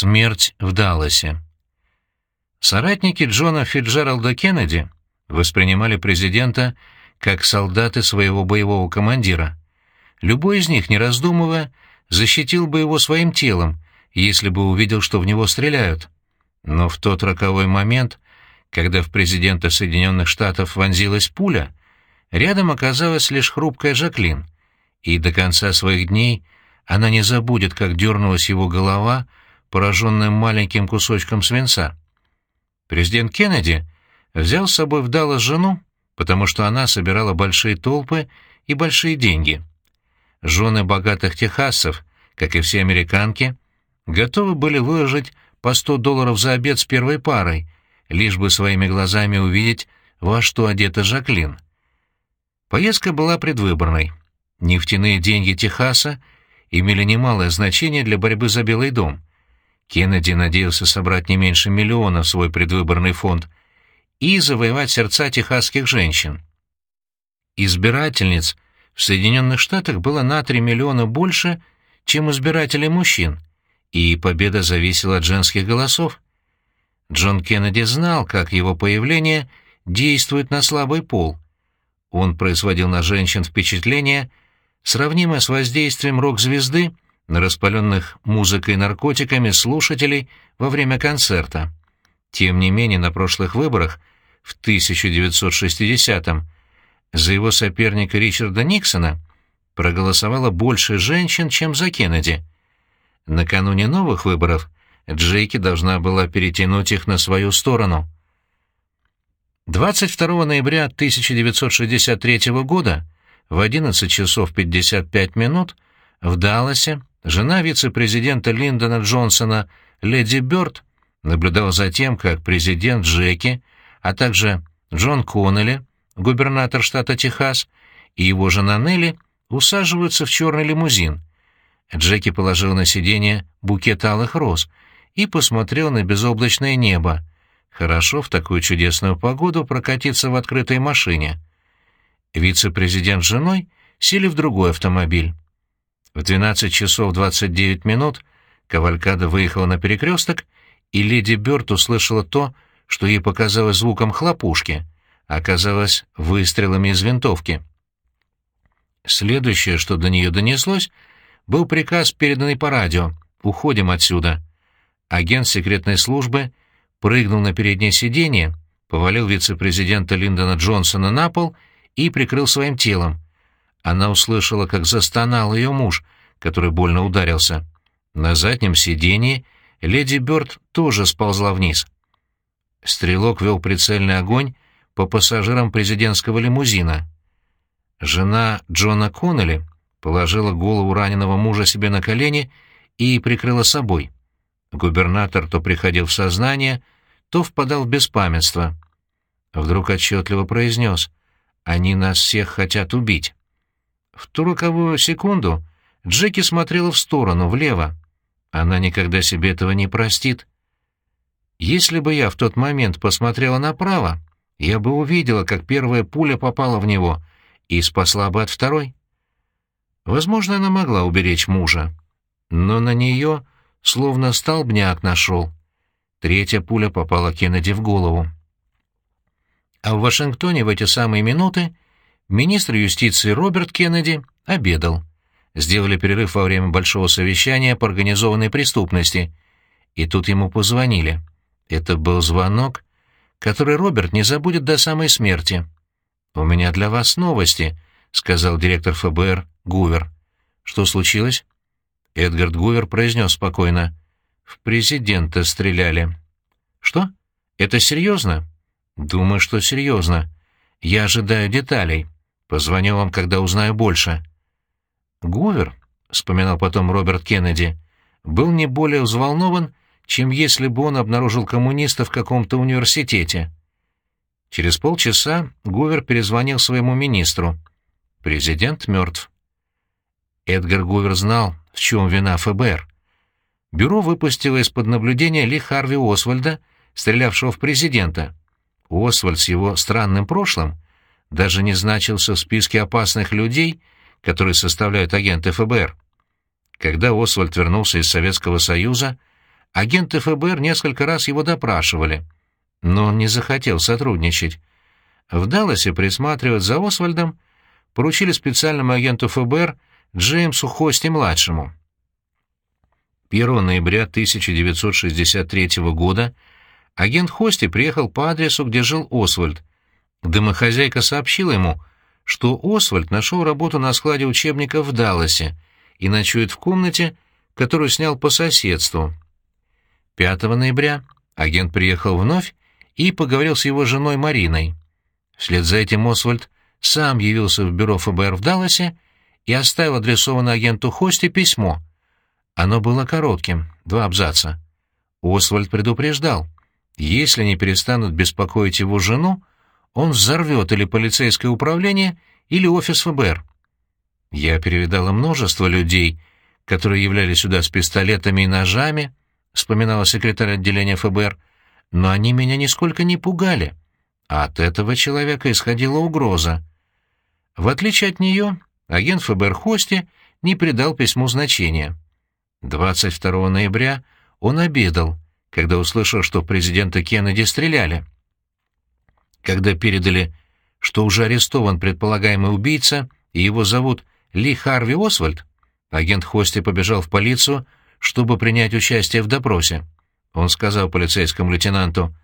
Смерть в Далласе. Соратники Джона Фитджералда Кеннеди воспринимали президента как солдаты своего боевого командира. Любой из них, не раздумывая, защитил бы его своим телом, если бы увидел, что в него стреляют. Но в тот роковой момент, когда в президента Соединенных Штатов вонзилась пуля, рядом оказалась лишь хрупкая Жаклин, и до конца своих дней она не забудет, как дернулась его голова, пораженным маленьким кусочком свинца. Президент Кеннеди взял с собой в Даллас жену, потому что она собирала большие толпы и большие деньги. Жены богатых техасцев, как и все американки, готовы были выложить по 100 долларов за обед с первой парой, лишь бы своими глазами увидеть, во что одета Жаклин. Поездка была предвыборной. Нефтяные деньги Техаса имели немалое значение для борьбы за Белый дом. Кеннеди надеялся собрать не меньше миллиона в свой предвыборный фонд и завоевать сердца техасских женщин. Избирательниц в Соединенных Штатах было на 3 миллиона больше, чем избирателей мужчин, и победа зависела от женских голосов. Джон Кеннеди знал, как его появление действует на слабый пол. Он производил на женщин впечатление, сравнимое с воздействием рок-звезды на распаленных музыкой и наркотиками слушателей во время концерта. Тем не менее, на прошлых выборах в 1960-м за его соперника Ричарда Никсона проголосовало больше женщин, чем за Кеннеди. Накануне новых выборов Джейки должна была перетянуть их на свою сторону. 22 ноября 1963 года в 11 часов 55 минут в Далласе жена вице-президента Линдона Джонсона Леди Бёрд наблюдала за тем, как президент Джеки, а также Джон Коннелли, губернатор штата Техас, и его жена Нелли усаживаются в черный лимузин. Джеки положил на сиденье букет алых роз и посмотрел на безоблачное небо. Хорошо в такую чудесную погоду прокатиться в открытой машине. Вице-президент с женой сели в другой автомобиль. В 12 часов 29 минут Кавалькада выехала на перекресток, и леди Бёрд услышала то, что ей показалось звуком хлопушки, а оказалось выстрелами из винтовки. Следующее, что до нее донеслось, был приказ, переданный по радио «Уходим отсюда». Агент секретной службы прыгнул на переднее сиденье, повалил вице-президента Линдона Джонсона на пол и прикрыл своим телом. Она услышала, как застонал ее муж, который больно ударился. На заднем сиденье леди Бёрд тоже сползла вниз. Стрелок вел прицельный огонь по пассажирам президентского лимузина. Жена Джона Коннелли положила голову раненого мужа себе на колени и прикрыла собой. Губернатор то приходил в сознание, то впадал в беспамятство. Вдруг отчетливо произнес «Они нас всех хотят убить». В ту роковую секунду Джеки смотрела в сторону, влево. Она никогда себе этого не простит. Если бы я в тот момент посмотрела направо, я бы увидела, как первая пуля попала в него и спасла бы от второй. Возможно, она могла уберечь мужа, но на нее словно столбняк нашел. Третья пуля попала Кеннеди в голову. А в Вашингтоне в эти самые минуты Министр юстиции Роберт Кеннеди обедал. Сделали перерыв во время большого совещания по организованной преступности. И тут ему позвонили. Это был звонок, который Роберт не забудет до самой смерти. «У меня для вас новости», — сказал директор ФБР Гувер. «Что случилось?» Эдгард Гувер произнес спокойно. «В президента стреляли». «Что? Это серьезно?» «Думаю, что серьезно. Я ожидаю деталей». Позвоню вам, когда узнаю больше». Гувер, — вспоминал потом Роберт Кеннеди, — был не более взволнован, чем если бы он обнаружил коммуниста в каком-то университете. Через полчаса Гувер перезвонил своему министру. Президент мертв. Эдгар Гувер знал, в чем вина ФБР. Бюро выпустило из-под наблюдения Ли Харви Освальда, стрелявшего в президента. Освальд с его странным прошлым даже не значился в списке опасных людей, которые составляют агенты ФБР. Когда Освальд вернулся из Советского Союза, агенты ФБР несколько раз его допрашивали, но он не захотел сотрудничать. В Далласе присматривать за Освальдом поручили специальному агенту ФБР Джеймсу Хости-младшему. 1 ноября 1963 года агент Хости приехал по адресу, где жил Освальд. Домохозяйка сообщила ему, что Освальд нашел работу на складе учебников в Далласе и ночует в комнате, которую снял по соседству. 5 ноября агент приехал вновь и поговорил с его женой Мариной. Вслед за этим Освальд сам явился в бюро ФБР в Далласе и оставил адресованное агенту Хости письмо. Оно было коротким, два абзаца. Освальд предупреждал, если не перестанут беспокоить его жену, он взорвет или полицейское управление, или офис ФБР. Я перевидала множество людей, которые являлись сюда с пистолетами и ножами, вспоминала секретарь отделения ФБР, но они меня нисколько не пугали, а от этого человека исходила угроза. В отличие от нее, агент ФБР Хости не придал письму значения. 22 ноября он обедал, когда услышал, что президента Кеннеди стреляли. Когда передали, что уже арестован предполагаемый убийца, и его зовут Ли Харви Освальд, агент Хости побежал в полицию, чтобы принять участие в допросе. Он сказал полицейскому лейтенанту,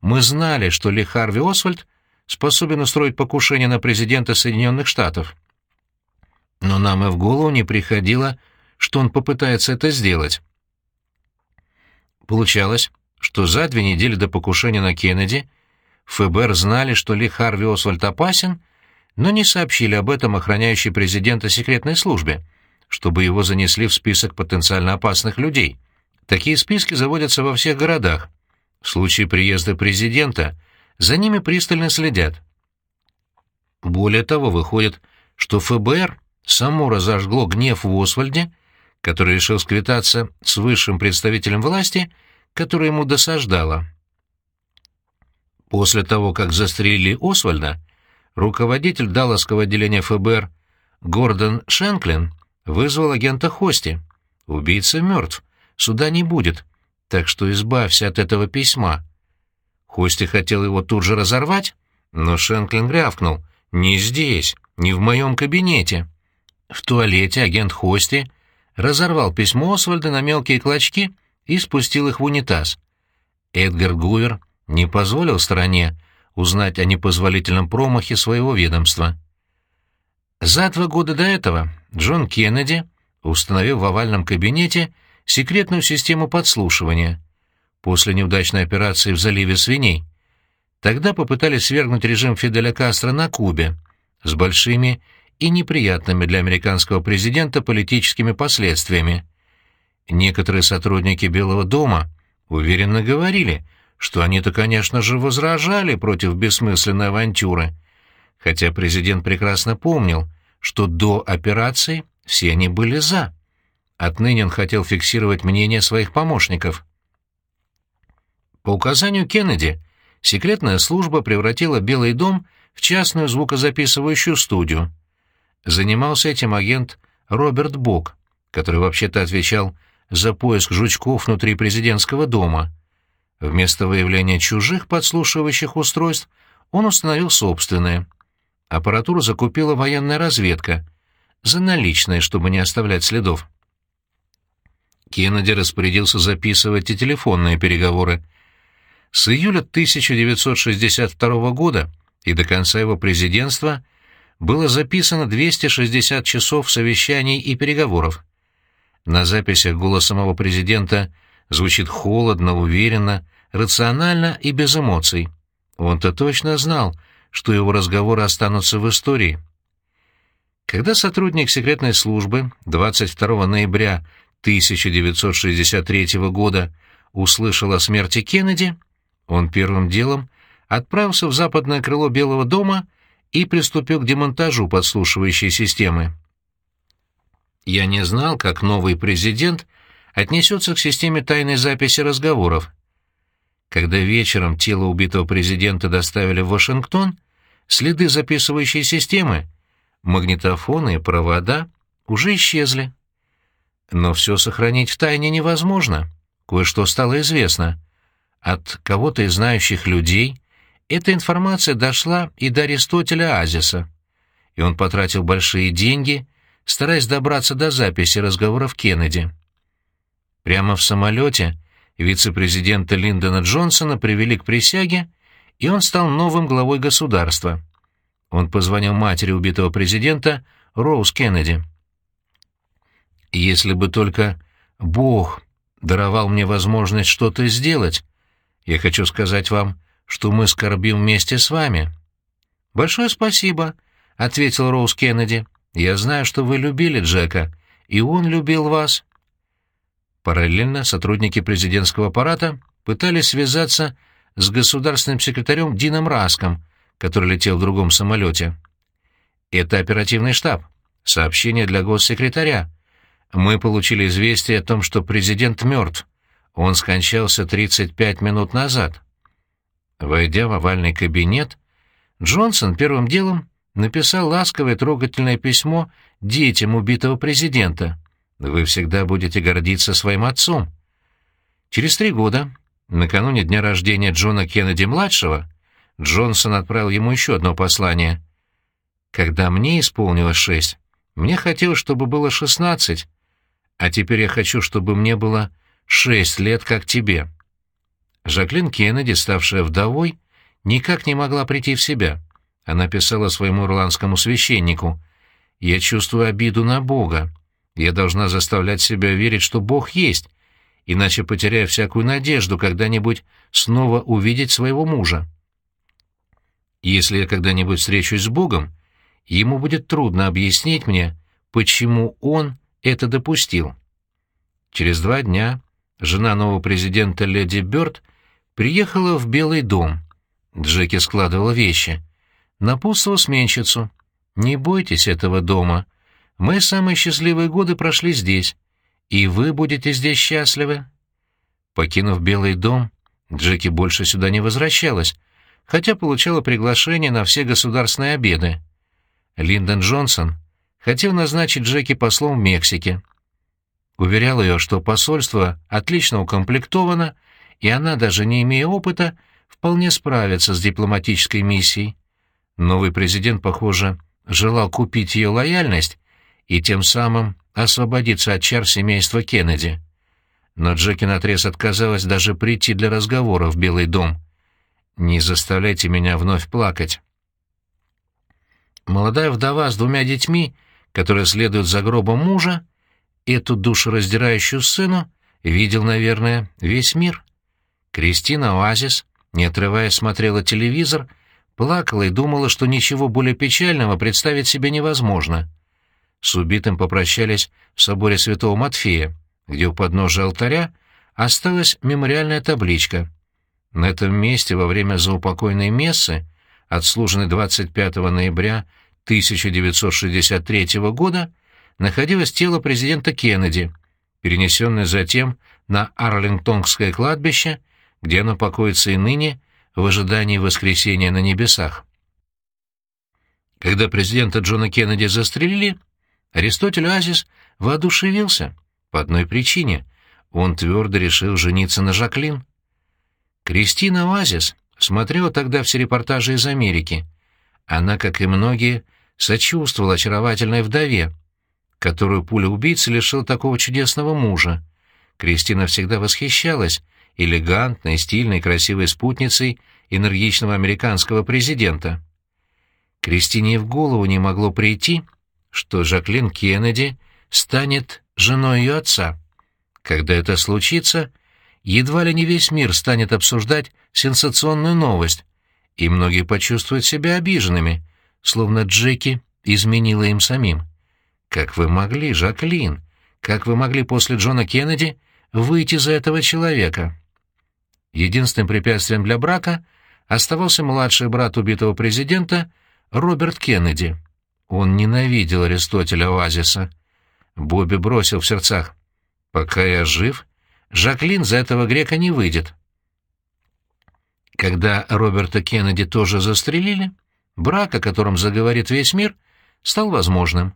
«Мы знали, что Ли Харви Освальд способен устроить покушение на президента Соединенных Штатов. Но нам и в голову не приходило, что он попытается это сделать. Получалось, что за две недели до покушения на Кеннеди ФБР знали, что Ли Харви Освальд опасен, но не сообщили об этом охраняющей президента секретной службе, чтобы его занесли в список потенциально опасных людей. Такие списки заводятся во всех городах. В случае приезда президента за ними пристально следят. Более того, выходит, что ФБР само разожгло гнев в Освальде, который решил сквитаться с высшим представителем власти, который ему досаждало. После того, как застрелили Освальда, руководитель Далласского отделения ФБР Гордон Шенклин вызвал агента Хости. Убийца мертв, суда не будет, так что избавься от этого письма. Хости хотел его тут же разорвать, но Шенклин рявкнул. «Не здесь, не в моем кабинете». В туалете агент Хости разорвал письмо Освальда на мелкие клочки и спустил их в унитаз. Эдгар Гувер не позволил стране узнать о непозволительном промахе своего ведомства. За два года до этого Джон Кеннеди установил в овальном кабинете секретную систему подслушивания — после неудачной операции в заливе свиней. Тогда попытались свергнуть режим Фиделя Кастро на Кубе с большими и неприятными для американского президента политическими последствиями. Некоторые сотрудники Белого дома уверенно говорили, что они-то, конечно же, возражали против бессмысленной авантюры, хотя президент прекрасно помнил, что до операции все они были «за». Отныне он хотел фиксировать мнение своих помощников. По указанию Кеннеди, секретная служба превратила Белый дом в частную звукозаписывающую студию. Занимался этим агент Роберт Бок, который вообще-то отвечал за поиск жучков внутри президентского дома. Вместо выявления чужих подслушивающих устройств он установил собственное. Аппаратуру закупила военная разведка, за наличные, чтобы не оставлять следов. Кеннеди распорядился записывать и телефонные переговоры. С июля 1962 года и до конца его президентства было записано 260 часов совещаний и переговоров. На записях голос самого президента звучит холодно, уверенно, рационально и без эмоций. Он-то точно знал, что его разговоры останутся в истории. Когда сотрудник секретной службы 22 ноября 1963 года услышал о смерти Кеннеди, он первым делом отправился в западное крыло Белого дома и приступил к демонтажу подслушивающей системы. Я не знал, как новый президент отнесется к системе тайной записи разговоров. Когда вечером тело убитого президента доставили в Вашингтон, следы записывающей системы, магнитофоны и провода уже исчезли. Но все сохранить в тайне невозможно. кое-что стало известно. От кого-то из знающих людей эта информация дошла и до Аристотеля Азиса, и он потратил большие деньги, стараясь добраться до записи разговоров Кеннеди. Прямо в самолете вице-президента Линдона Джонсона привели к присяге, и он стал новым главой государства. Он позвонил матери убитого президента Роуз Кеннеди. «Если бы только Бог даровал мне возможность что-то сделать, я хочу сказать вам, что мы скорбим вместе с вами». «Большое спасибо», — ответил Роуз Кеннеди. «Я знаю, что вы любили Джека, и он любил вас». Параллельно сотрудники президентского аппарата пытались связаться с государственным секретарем Дином Раском, который летел в другом самолете. «Это оперативный штаб. Сообщение для госсекретаря. Мы получили известие о том, что президент мертв. Он скончался 35 минут назад». Войдя в овальный кабинет, Джонсон первым делом написал ласковое трогательное письмо детям убитого президента — вы всегда будете гордиться своим отцом. Через три года, накануне дня рождения Джона Кеннеди-младшего, Джонсон отправил ему еще одно послание. «Когда мне исполнилось шесть, мне хотелось, чтобы было шестнадцать, а теперь я хочу, чтобы мне было шесть лет, как тебе». Жаклин Кеннеди, ставшая вдовой, никак не могла прийти в себя. Она писала своему ирландскому священнику «Я чувствую обиду на Бога. Я должна заставлять себя верить, что Бог есть, иначе потеряю всякую надежду когда-нибудь снова увидеть своего мужа. Если я когда-нибудь встречусь с Богом, ему будет трудно объяснить мне, почему он это допустил. Через два дня жена нового президента леди Бёрд приехала в Белый дом. Джеки складывала вещи. Напутствовал сменщицу. «Не бойтесь этого дома. Мы самые счастливые годы прошли здесь, и вы будете здесь счастливы». Покинув Белый дом, Джеки больше сюда не возвращалась, хотя получала приглашение на все государственные обеды. Линдон Джонсон хотел назначить Джеки послом в Мексике. Уверял ее, что посольство отлично укомплектовано, и она, даже не имея опыта, вполне справится с дипломатической миссией. Новый президент, похоже, желал купить ее лояльность и тем самым освободиться от чар семейства Кеннеди. Но Джеки наотрез отказалась даже прийти для разговора в Белый дом. «Не заставляйте меня вновь плакать». Молодая вдова с двумя детьми, которая следует за гробом мужа, эту душераздирающую сцену видел, наверное, весь мир. Кристина Оазис, не отрываясь, смотрела телевизор, плакала и думала, что ничего более печального представить себе невозможно — с убитым попрощались в соборе святого Матфея, где у подножия алтаря осталась мемориальная табличка. На этом месте во время заупокойной мессы, отслуженной 25 ноября 1963 года, находилось тело президента Кеннеди, перенесенное затем на Арлингтонское кладбище, где оно покоится и ныне в ожидании воскресения на небесах. Когда президента Джона Кеннеди застрелили, Аристотель Азис воодушевился по одной причине. Он твердо решил жениться на Жаклин. Кристина Оазис смотрела тогда все репортажи из Америки. Она, как и многие, сочувствовала очаровательной вдове, которую пуля убийцы лишил такого чудесного мужа. Кристина всегда восхищалась элегантной, стильной, красивой спутницей энергичного американского президента. Кристине в голову не могло прийти, что Жаклин Кеннеди станет женой ее отца. Когда это случится, едва ли не весь мир станет обсуждать сенсационную новость, и многие почувствуют себя обиженными, словно Джеки изменила им самим. Как вы могли, Жаклин? Как вы могли после Джона Кеннеди выйти за этого человека? Единственным препятствием для брака оставался младший брат убитого президента Роберт Кеннеди. Он ненавидел Аристотеля Оазиса. Бобби бросил в сердцах. «Пока я жив, Жаклин за этого грека не выйдет». Когда Роберта Кеннеди тоже застрелили, брак, о котором заговорит весь мир, стал возможным.